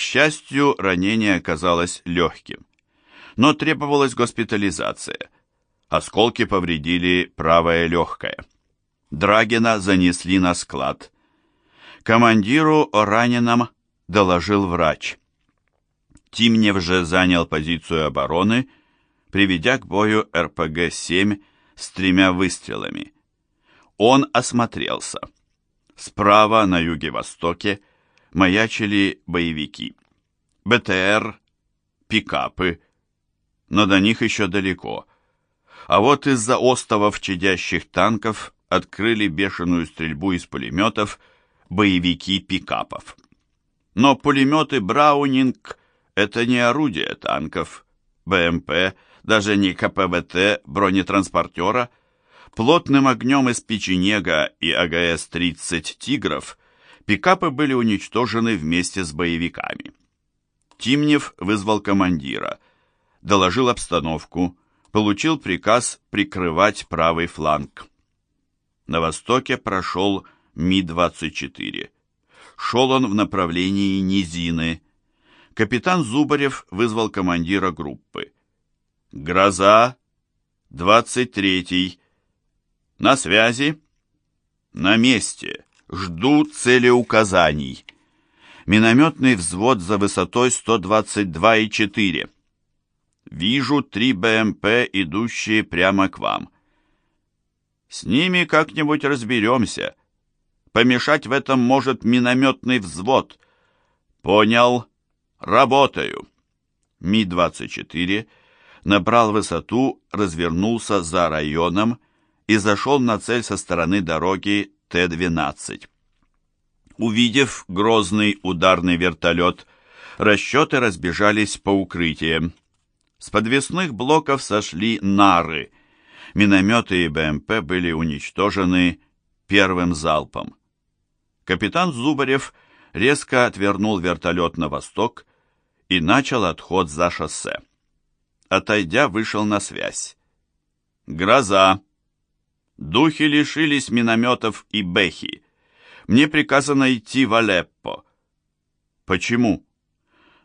К счастью, ранение оказалось легким. Но требовалась госпитализация. Осколки повредили правое легкое. Драгина занесли на склад. Командиру о раненом доложил врач. Тимнев же занял позицию обороны, приведя к бою РПГ-7 с тремя выстрелами. Он осмотрелся. Справа, на юге-востоке, маячили боевики. БТР, пикапы, но до них еще далеко. А вот из-за остовов чадящих танков открыли бешеную стрельбу из пулеметов боевики пикапов. Но пулеметы «Браунинг» — это не орудие танков, БМП, даже не КПВТ бронетранспортера. Плотным огнем из печенега и АГС-30 «Тигров» пикапы были уничтожены вместе с боевиками. Тимнев вызвал командира, доложил обстановку, получил приказ прикрывать правый фланг. На востоке прошел Ми-24. Шел он в направлении низины. Капитан Зубарев вызвал командира группы. «Гроза, 23-й. На связи?» «На месте. Жду целеуказаний. Минометный взвод за высотой 122,4. Вижу три БМП, идущие прямо к вам. С ними как-нибудь разберемся. Помешать в этом может минометный взвод. Понял. Работаю. Ми-24 набрал высоту, развернулся за районом и зашел на цель со стороны дороги Т-12. Увидев грозный ударный вертолет, расчеты разбежались по укрытиям. С подвесных блоков сошли нары. Минометы и БМП были уничтожены первым залпом. Капитан Зубарев резко отвернул вертолет на восток и начал отход за шоссе. Отойдя, вышел на связь. «Гроза! Духи лишились минометов и бэхи. Мне приказано идти в Алеппо». «Почему?»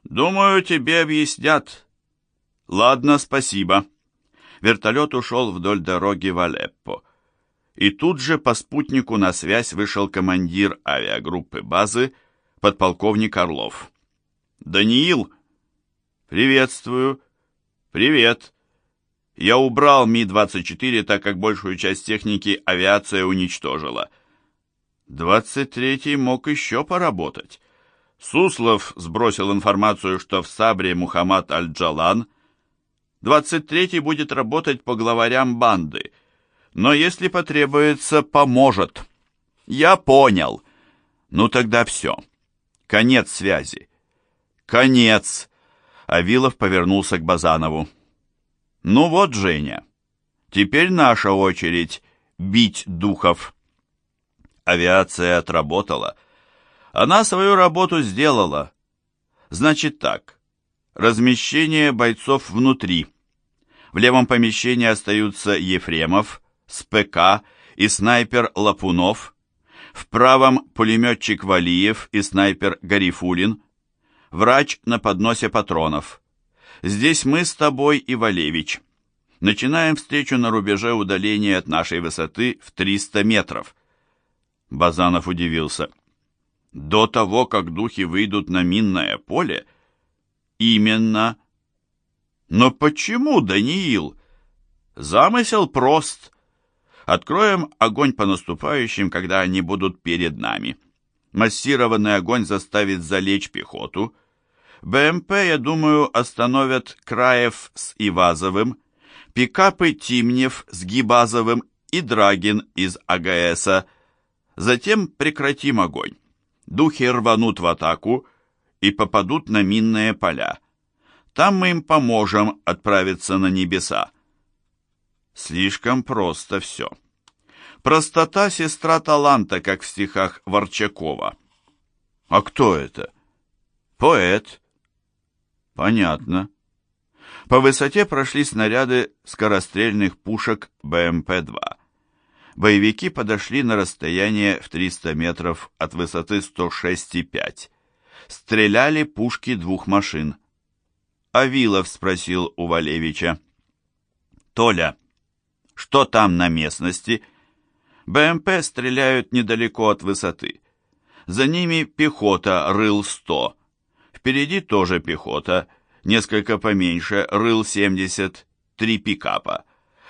«Думаю, тебе объяснят». «Ладно, спасибо». Вертолет ушел вдоль дороги в Алеппо. И тут же по спутнику на связь вышел командир авиагруппы базы, подполковник Орлов. «Даниил!» «Приветствую!» «Привет!» Я убрал Ми-24, так как большую часть техники авиация уничтожила. Двадцать третий мог еще поработать. Суслов сбросил информацию, что в Сабре Мухаммад Аль-Джалан. Двадцать третий будет работать по главарям банды — но если потребуется, поможет. Я понял. Ну тогда все. Конец связи. Конец. Авилов повернулся к Базанову. Ну вот, Женя, теперь наша очередь бить духов. Авиация отработала. Она свою работу сделала. Значит так. Размещение бойцов внутри. В левом помещении остаются Ефремов, с ПК и снайпер Лапунов, в правом пулеметчик Валиев и снайпер Гарифулин, врач на подносе патронов. Здесь мы с тобой и Валевич. Начинаем встречу на рубеже удаления от нашей высоты в 300 метров. Базанов удивился. До того, как духи выйдут на минное поле? Именно. Но почему, Даниил? Замысел прост. Откроем огонь по наступающим, когда они будут перед нами. Массированный огонь заставит залечь пехоту. БМП, я думаю, остановят Краев с Ивазовым, пикапы Тимнев с Гибазовым и Драгин из АГСа. Затем прекратим огонь. Духи рванут в атаку и попадут на минные поля. Там мы им поможем отправиться на небеса. Слишком просто все. Простота сестра таланта, как в стихах Ворчакова. А кто это? Поэт. Понятно. По высоте прошли снаряды скорострельных пушек БМП-2. Боевики подошли на расстояние в 300 метров от высоты 106,5. стреляли пушки двух машин. Авилов спросил у Валевича. «Толя, что там на местности?» БМП стреляют недалеко от высоты. За ними пехота рыл 100. Впереди тоже пехота, несколько поменьше, рыл 70, три пикапа.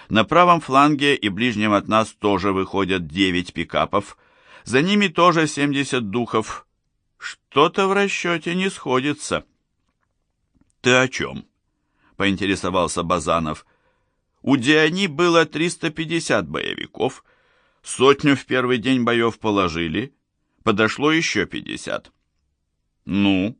На правом фланге и ближнем от нас тоже выходят 9 пикапов. За ними тоже 70 духов. Что-то в расчете не сходится. «Ты о чем?» — поинтересовался Базанов. «У Диани было 350 боевиков, сотню в первый день боев положили, подошло еще 50». «Ну?»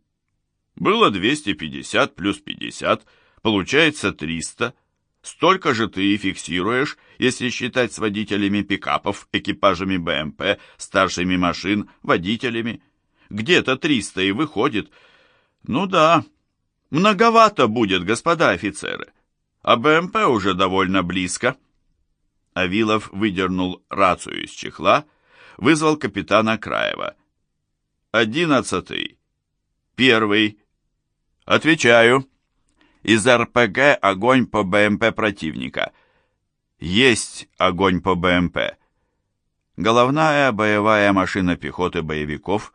«Было 250 плюс 50, получается 300. Столько же ты и фиксируешь, если считать с водителями пикапов, экипажами БМП, старшими машин, водителями. Где-то 300 и выходит. Ну да, Многовато будет, господа офицеры. А БМП уже довольно близко. Авилов выдернул рацию из чехла, вызвал капитана Краева. «Одиннадцатый. Первый. Отвечаю. Из РПГ огонь по БМП противника. Есть огонь по БМП». Головная боевая машина пехоты боевиков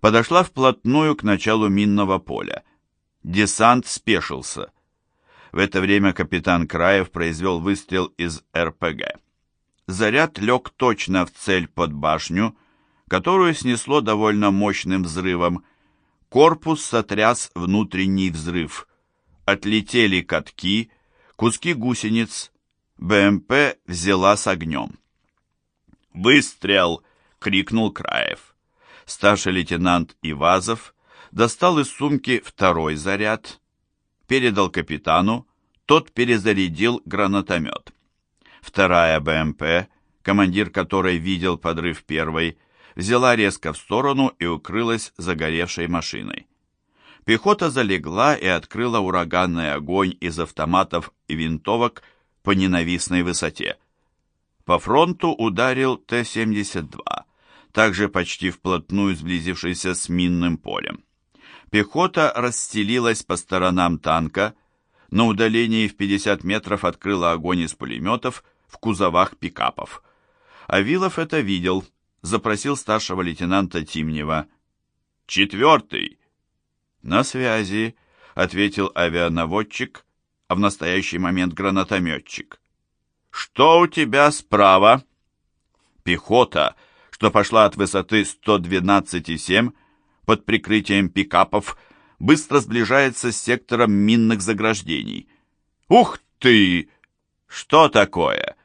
подошла вплотную к началу минного поля. Десант спешился. В это время капитан Краев произвел выстрел из РПГ. Заряд лег точно в цель под башню, которую снесло довольно мощным взрывом. Корпус сотряс внутренний взрыв. Отлетели катки, куски гусениц. БМП взяла с огнем. «Выстрел!» — крикнул Краев. Старший лейтенант Ивазов достал из сумки второй заряд, передал капитану, тот перезарядил гранатомет. Вторая БМП, командир которой видел подрыв первой, взяла резко в сторону и укрылась загоревшей машиной. Пехота залегла и открыла ураганный огонь из автоматов и винтовок по ненавистной высоте. По фронту ударил Т-72, также почти вплотную сблизившийся с минным полем. Пехота расстелилась по сторонам танка, на удалении в 50 метров открыла огонь из пулеметов в кузовах пикапов. Авилов это видел, запросил старшего лейтенанта Тимнева. «Четвертый!» «На связи», — ответил авианаводчик, а в настоящий момент гранатометчик. «Что у тебя справа?» Пехота, что пошла от высоты 112,7, под прикрытием пикапов быстро сближается с сектором минных заграждений. «Ух ты! Что такое?»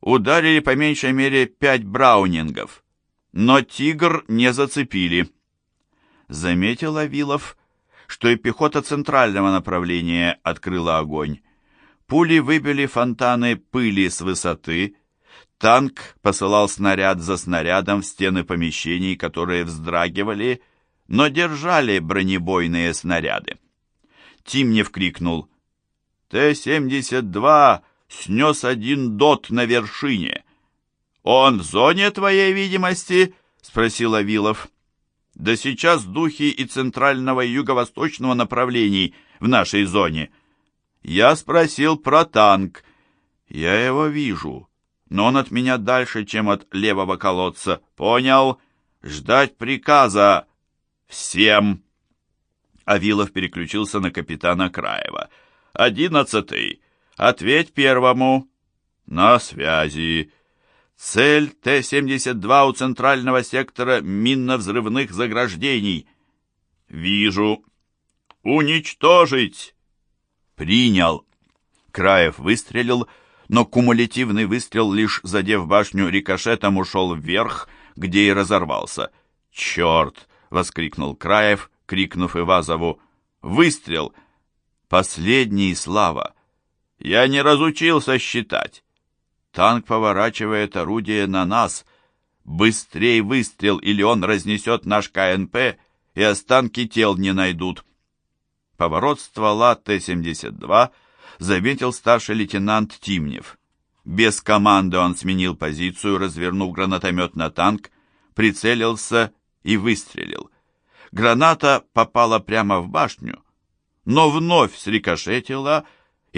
Ударили по меньшей мере пять браунингов, но «Тигр» не зацепили. Заметил Авилов, что и пехота центрального направления открыла огонь. Пули выбили фонтаны пыли с высоты, танк посылал снаряд за снарядом в стены помещений, которые вздрагивали но держали бронебойные снаряды. Тимнев крикнул «Т-72 снес один дот на вершине». «Он в зоне твоей видимости?» — спросил Авилов. «Да сейчас духи и центрального и юго-восточного направлений в нашей зоне». «Я спросил про танк. Я его вижу, но он от меня дальше, чем от левого колодца. Понял? Ждать приказа «Всем!» Авилов переключился на капитана Краева. «Одиннадцатый! Ответь первому!» «На связи!» «Цель Т-72 у центрального сектора минно-взрывных заграждений!» «Вижу!» «Уничтожить!» «Принял!» Краев выстрелил, но кумулятивный выстрел, лишь задев башню рикошетом, ушел вверх, где и разорвался. «Черт! — воскликнул Краев, крикнув Ивазову. «Выстрел! Последний, Слава! Я не разучился считать! Танк поворачивает орудие на нас! Быстрей выстрел, или он разнесет наш КНП, и останки тел не найдут!» Поворот ствола Т-72 заметил старший лейтенант Тимнев. Без команды он сменил позицию, развернув гранатомет на танк, прицелился и выстрелил. Граната попала прямо в башню, но вновь срикошетила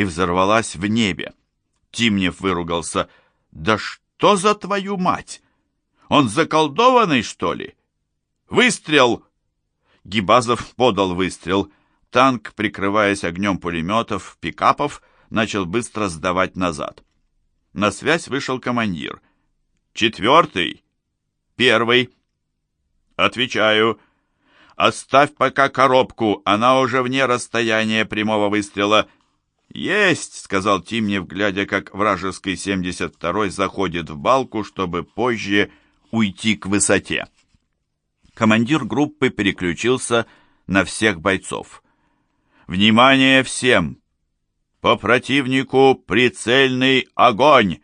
и взорвалась в небе. Тимнев выругался. «Да что за твою мать? Он заколдованный, что ли?» «Выстрел!» Гибазов подал выстрел. Танк, прикрываясь огнем пулеметов, пикапов, начал быстро сдавать назад. На связь вышел командир. «Четвертый?» «Первый». «Отвечаю. Оставь пока коробку, она уже вне расстояния прямого выстрела». «Есть!» — сказал Тимнев, глядя, как вражеский 72-й заходит в балку, чтобы позже уйти к высоте. Командир группы переключился на всех бойцов. «Внимание всем! По противнику прицельный огонь!»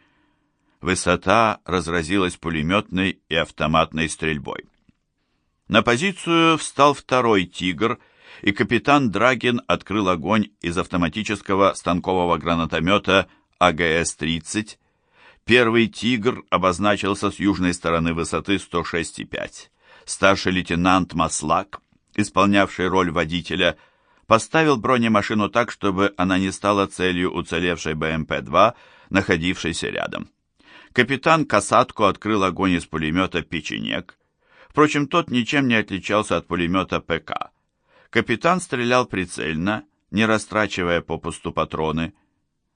Высота разразилась пулеметной и автоматной стрельбой. На позицию встал второй «Тигр», и капитан Драгин открыл огонь из автоматического станкового гранатомета АГС-30. Первый «Тигр» обозначился с южной стороны высоты 106,5. Старший лейтенант Маслак, исполнявший роль водителя, поставил бронемашину так, чтобы она не стала целью уцелевшей БМП-2, находившейся рядом. Капитан Касатко открыл огонь из пулемета «Печенек». Впрочем, тот ничем не отличался от пулемета ПК. Капитан стрелял прицельно, не растрачивая попусту патроны.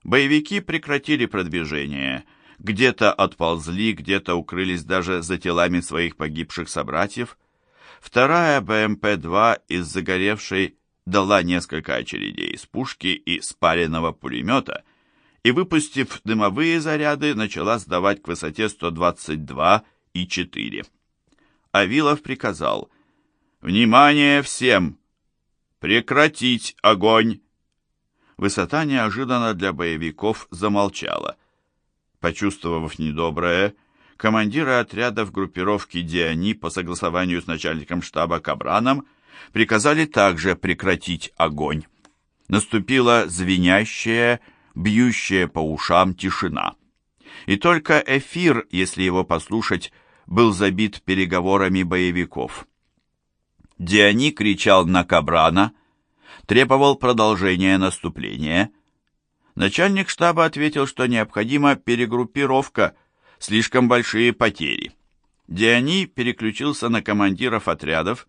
Боевики прекратили продвижение. Где-то отползли, где-то укрылись даже за телами своих погибших собратьев. Вторая БМП-2 из загоревшей дала несколько очередей из пушки и спаленного пулемета и, выпустив дымовые заряды, начала сдавать к высоте 122,4. Авилов приказал «Внимание всем! Прекратить огонь!» Высота неожиданно для боевиков замолчала. Почувствовав недоброе, командиры отрядов группировки Диани по согласованию с начальником штаба Кабраном приказали также прекратить огонь. Наступила звенящая, бьющая по ушам тишина. И только эфир, если его послушать, был забит переговорами боевиков. Диани кричал на Кабрана, требовал продолжения наступления. Начальник штаба ответил, что необходима перегруппировка, слишком большие потери. Диани переключился на командиров отрядов,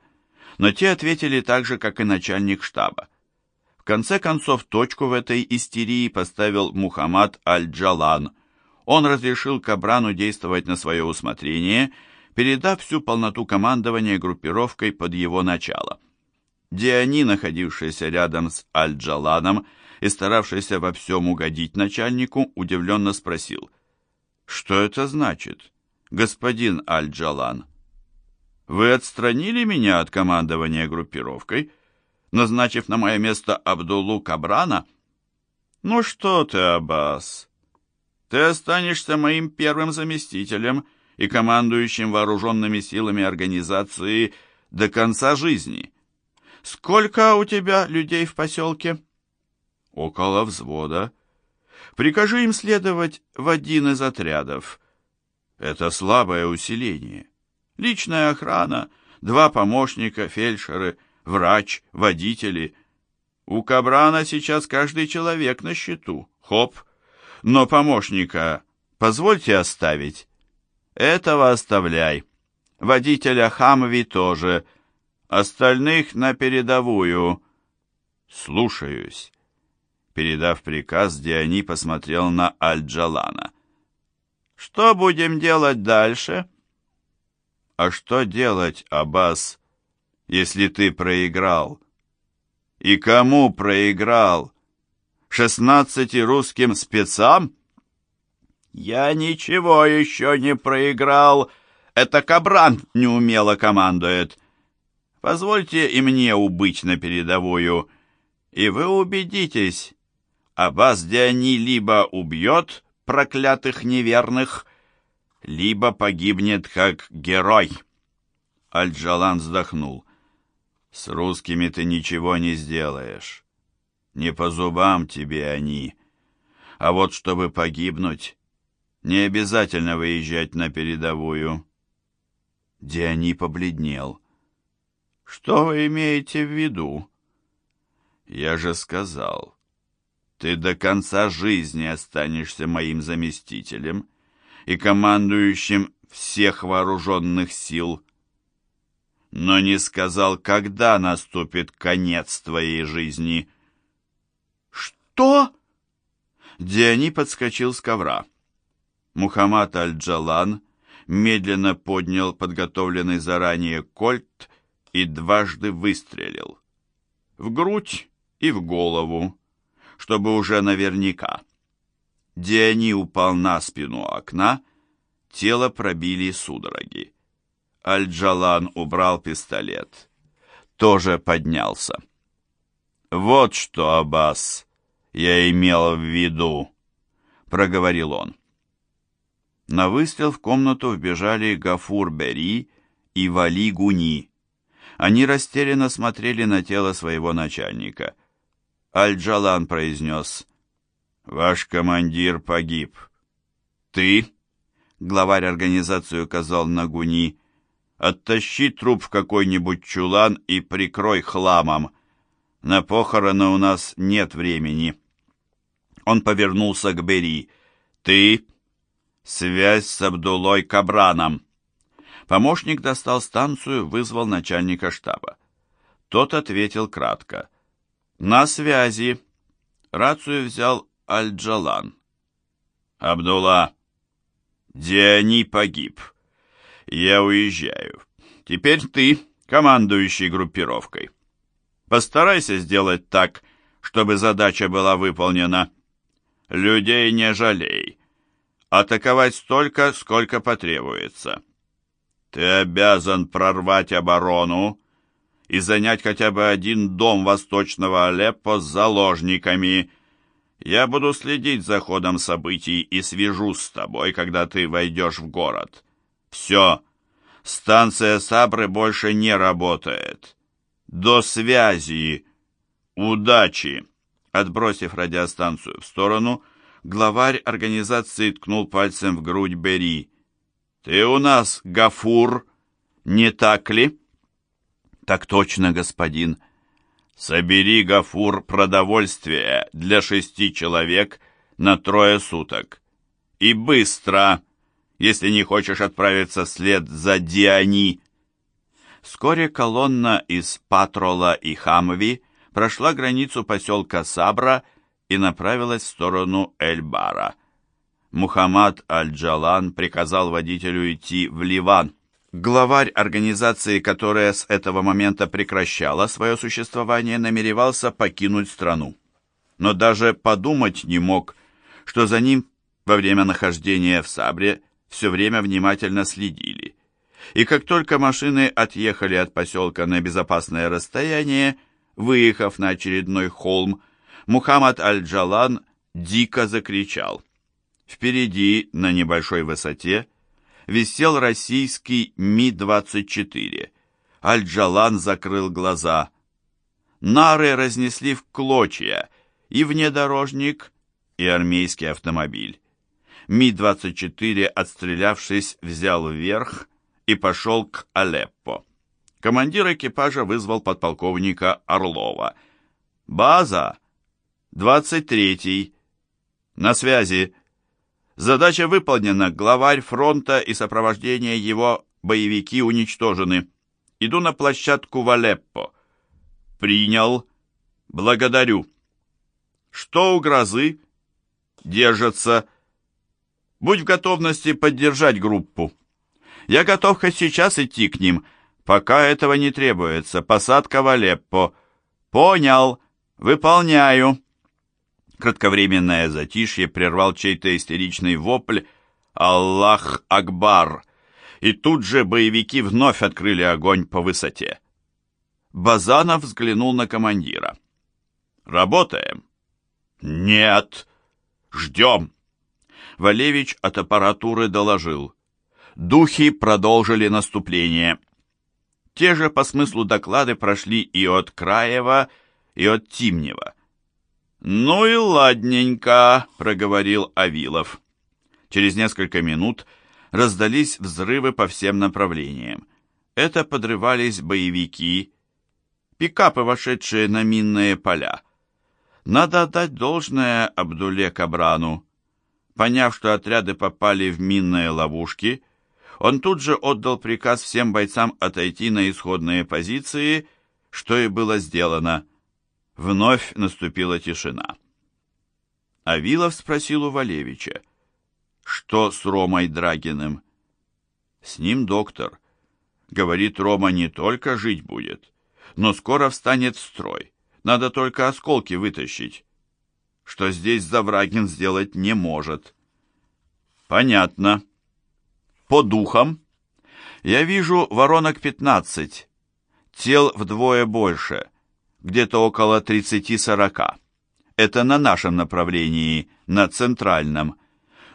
но те ответили так же, как и начальник штаба. В конце концов, точку в этой истерии поставил Мухаммад Аль-Джалан. Он разрешил Кабрану действовать на свое усмотрение, передав всю полноту командования группировкой под его начало. Диани, находившийся рядом с Аль-Джаланом и старавшийся во всем угодить начальнику, удивленно спросил, «Что это значит, господин Аль-Джалан?» «Вы отстранили меня от командования группировкой?» назначив на мое место Абдуллу Кабрана? Ну что ты, Аббас, ты останешься моим первым заместителем и командующим вооруженными силами организации до конца жизни. Сколько у тебя людей в поселке? Около взвода. Прикажи им следовать в один из отрядов. Это слабое усиление. Личная охрана, два помощника, фельдшеры — врач, водители. У Кабрана сейчас каждый человек на счету. Хоп. Но помощника позвольте оставить. Этого оставляй. Водителя Хамви тоже. Остальных на передовую. Слушаюсь. Передав приказ, Диани посмотрел на Аль-Джалана. «Что будем делать дальше?» «А что делать, Аббас?» если ты проиграл? И кому проиграл? Шестнадцати русским спецам? Я ничего еще не проиграл. Это Кабран неумело командует. Позвольте и мне убыть на передовую, и вы убедитесь, а вас Диани либо убьет проклятых неверных, либо погибнет как герой. Аль-Джалан вздохнул. С русскими ты ничего не сделаешь. Не по зубам тебе они. А вот чтобы погибнуть, не обязательно выезжать на передовую. Диани побледнел. Что вы имеете в виду? Я же сказал, ты до конца жизни останешься моим заместителем и командующим всех вооруженных сил, но не сказал, когда наступит конец твоей жизни. Что? Диани подскочил с ковра. Мухаммад аль-Джалан медленно поднял подготовленный заранее кольт и дважды выстрелил. В грудь и в голову, чтобы уже наверняка. Диани упал на спину окна, тело пробили судороги. Аль-Джалан убрал пистолет. Тоже поднялся. «Вот что, Аббас, я имел в виду», — проговорил он. На выстрел в комнату вбежали Гафур Бери и Вали Гуни. Они растерянно смотрели на тело своего начальника. Аль-Джалан произнес, «Ваш командир погиб». «Ты?» — главарь организации указал на Гуни. «Оттащи труп в какой-нибудь чулан и прикрой хламом. На похороны у нас нет времени». Он повернулся к Бери. «Ты?» «Связь с Абдулой Кабраном». Помощник достал станцию, вызвал начальника штаба. Тот ответил кратко. «На связи». Рацию взял Аль-Джалан. «Абдулла, Диани погиб. Я уезжаю. Теперь ты, командующий группировкой. Постарайся сделать так, чтобы задача была выполнена. Людей не жалей. Атаковать столько, сколько потребуется. Ты обязан прорвать оборону и занять хотя бы один дом восточного Алеппо с заложниками. Я буду следить за ходом событий и свяжусь с тобой, когда ты войдешь в город. Все, станция Сабры больше не работает. До связи. Удачи. Отбросив радиостанцию в сторону, главарь организации ткнул пальцем в грудь Бери. «Ты у нас, Гафур, не так ли?» «Так точно, господин». «Собери, Гафур, продовольствие для шести человек на трое суток. И быстро, если не хочешь отправиться вслед за Диани». Вскоре колонна из Патрола и Хамви прошла границу поселка Сабра направилась в сторону Эль-Бара. Мухаммад Аль-Джалан приказал водителю идти в Ливан. Главарь организации, которая с этого момента прекращала свое существование, намеревался покинуть страну. Но даже подумать не мог, что за ним во время нахождения в Сабре все время внимательно следили. И как только машины отъехали от поселка на безопасное расстояние, выехав на очередной холм, Мухаммад Аль-Джалан дико закричал. Впереди, на небольшой высоте, висел российский Ми-24. Аль-Джалан закрыл глаза. Нары разнесли в клочья и внедорожник, и армейский автомобиль. Ми-24, отстрелявшись, взял вверх и пошел к Алеппо. Командир экипажа вызвал подполковника Орлова. «База! 23-й! На связи!» Задача выполнена, главарь фронта и сопровождение его боевики уничтожены. Иду на площадку в Алеппо. Принял. Благодарю. Что у грозы? Держатся. Будь в готовности поддержать группу. Я готов хоть сейчас идти к ним. Пока этого не требуется. Посадка в Алеппо. Понял. Выполняю. Кратковременное затишье прервал чей-то истеричный вопль «Аллах Акбар!» И тут же боевики вновь открыли огонь по высоте. Базанов взглянул на командира. «Работаем?» «Нет. Ждем». Валевич от аппаратуры доложил. Духи продолжили наступление. Те же по смыслу доклады прошли и от Краева, и от Тимнева. «Ну и ладненько», — проговорил Авилов. Через несколько минут раздались взрывы по всем направлениям. Это подрывались боевики, пикапы, вошедшие на минные поля. Надо отдать должное Абдуле Кабрану. Поняв, что отряды попали в минные ловушки, он тут же отдал приказ всем бойцам отойти на исходные позиции, что и было сделано. Вновь наступила тишина. Авилов спросил у Валевича, что с Ромой Драгиным? С ним доктор. Говорит, Рома не только жить будет, но скоро встанет в строй. Надо только осколки вытащить, что здесь Заврагин сделать не может. Понятно. По духам. Я вижу воронок пятнадцать, тел вдвое больше, где-то около тридцати-сорока. Это на нашем направлении, на центральном.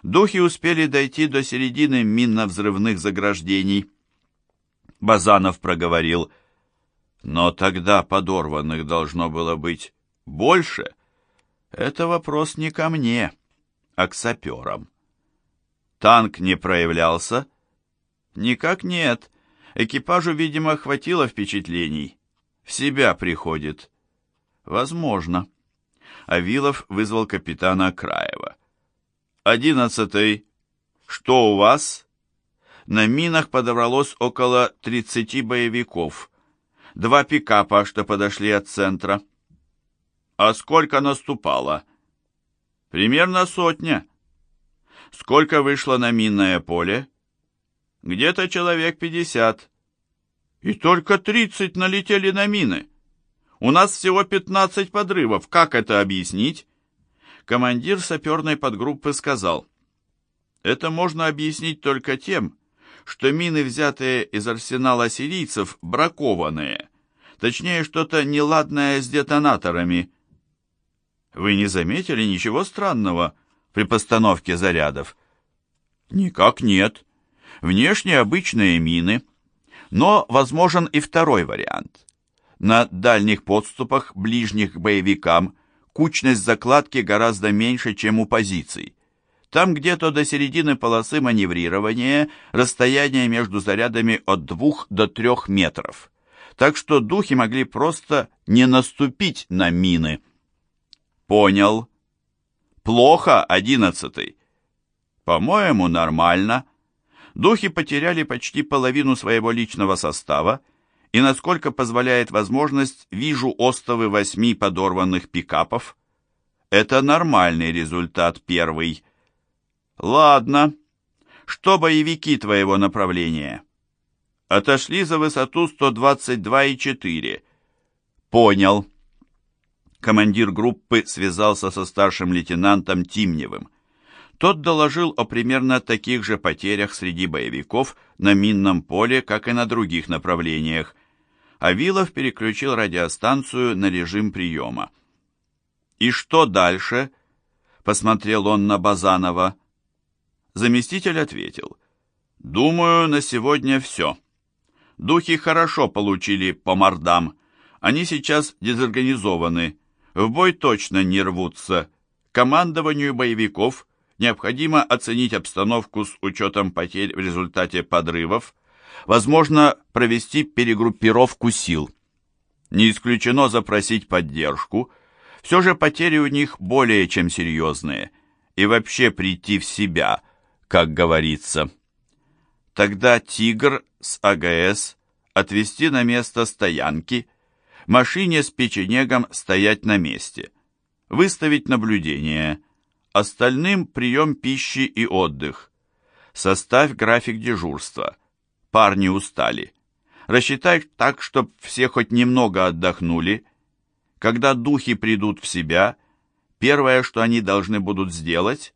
Духи успели дойти до середины минно-взрывных заграждений. Базанов проговорил, но тогда подорванных должно было быть больше. Это вопрос не ко мне, а к саперам. Танк не проявлялся? Никак нет. Экипажу, видимо, хватило впечатлений. В себя приходит. Возможно. Авилов вызвал капитана Краева. «Одиннадцатый. Что у вас?» На минах подобралось около 30 боевиков. Два пикапа, что подошли от центра. «А сколько наступало?» «Примерно сотня». «Сколько вышло на минное поле?» «Где-то человек пятьдесят». «И только тридцать налетели на мины. У нас всего пятнадцать подрывов. Как это объяснить?» командир саперной подгруппы сказал, «Это можно объяснить только тем, что мины, взятые из арсенала сирийцев, бракованные, точнее, что-то неладное с детонаторами». «Вы не заметили ничего странного при постановке зарядов?» «Никак нет. Внешне обычные мины, но возможен и второй вариант. На дальних подступах, ближних к боевикам – кучность закладки гораздо меньше, чем у позиций. Там где-то до середины полосы маневрирования расстояние между зарядами от 2 до 3 метров. Так что духи могли просто не наступить на мины. Понял. Плохо, одиннадцатый. По-моему, нормально. Духи потеряли почти половину своего личного состава, и, насколько позволяет возможность, вижу остовы восьми подорванных пикапов. Это нормальный результат первый. Ладно. Что боевики твоего направления? Отошли за высоту 122,4. Понял. Командир группы связался со старшим лейтенантом Тимневым. Тот доложил о примерно таких же потерях среди боевиков на минном поле, как и на других направлениях, Авилов переключил радиостанцию на режим приема. «И что дальше?» — посмотрел он на Базанова. Заместитель ответил. «Думаю, на сегодня все. Духи хорошо получили по мордам. Они сейчас дезорганизованы. В бой точно не рвутся. Командованию боевиков необходимо оценить обстановку с учетом потерь в результате подрывов, Возможно, провести перегруппировку сил. Не исключено запросить поддержку. Все же потери у них более чем серьезные. И вообще прийти в себя, как говорится. Тогда «Тигр» с АГС отвезти на место стоянки, машине с печенегом стоять на месте, выставить наблюдение, остальным прием пищи и отдых. Составь график дежурства – парни устали. Рассчитай так, чтоб все хоть немного отдохнули. Когда духи придут в себя, первое, что они должны будут сделать,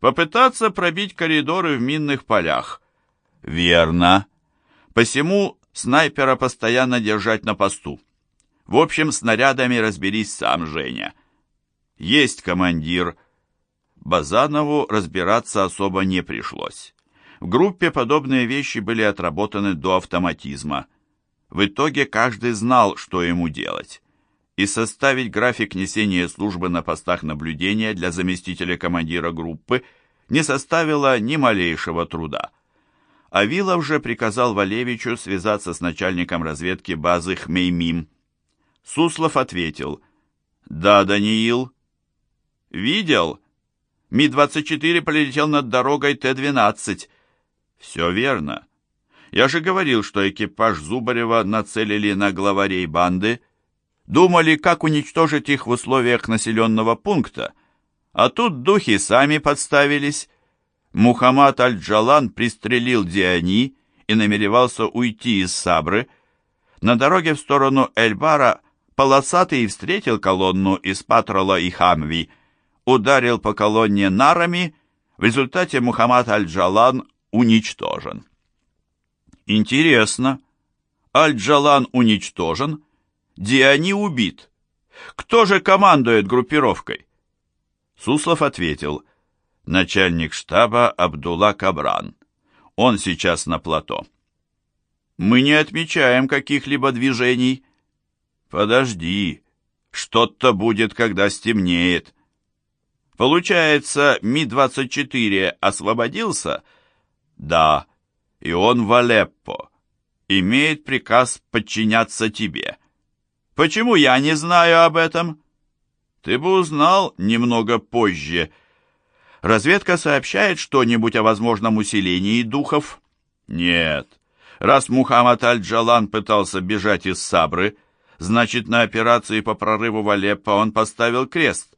попытаться пробить коридоры в минных полях. Верно. Посему снайпера постоянно держать на посту. В общем, снарядами разберись сам, Женя. Есть командир. Базанову разбираться особо не пришлось. В группе подобные вещи были отработаны до автоматизма. В итоге каждый знал, что ему делать. И составить график несения службы на постах наблюдения для заместителя командира группы не составило ни малейшего труда. Авилов же приказал Валевичу связаться с начальником разведки базы Хмеймим. Суслов ответил. «Да, Даниил». «Видел?» Ми-24 полетел над дорогой Т-12. «Все верно. Я же говорил, что экипаж Зубарева нацелили на главарей банды. Думали, как уничтожить их в условиях населенного пункта. А тут духи сами подставились. Мухаммад Аль-Джалан пристрелил Диани и намеревался уйти из Сабры. На дороге в сторону Эльбара полосатый встретил колонну из Патрола и Хамви, ударил по колонне нарами, в результате Мухаммад Аль-Джалан уничтожен. Интересно. Аль-Джалан уничтожен, Диани убит. Кто же командует группировкой? Суслов ответил, начальник штаба Абдулла Кабран. Он сейчас на плато. Мы не отмечаем каких-либо движений. Подожди, что-то будет, когда стемнеет. Получается, Ми-24 освободился? Да и он в Алеппо. Имеет приказ подчиняться тебе. Почему я не знаю об этом? Ты бы узнал немного позже. Разведка сообщает что-нибудь о возможном усилении духов? Нет. Раз Мухаммад Аль-Джалан пытался бежать из Сабры, значит, на операции по прорыву в Алеппо он поставил крест.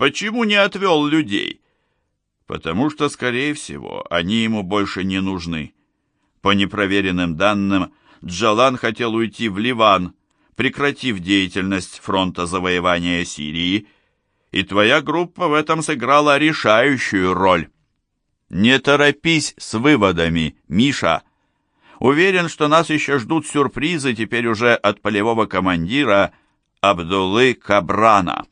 Почему не отвел людей? потому что, скорее всего, они ему больше не нужны. По непроверенным данным, Джалан хотел уйти в Ливан, прекратив деятельность фронта завоевания Сирии, и твоя группа в этом сыграла решающую роль. Не торопись с выводами, Миша. Уверен, что нас еще ждут сюрпризы теперь уже от полевого командира Абдуллы Кабрана.